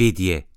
Fidye.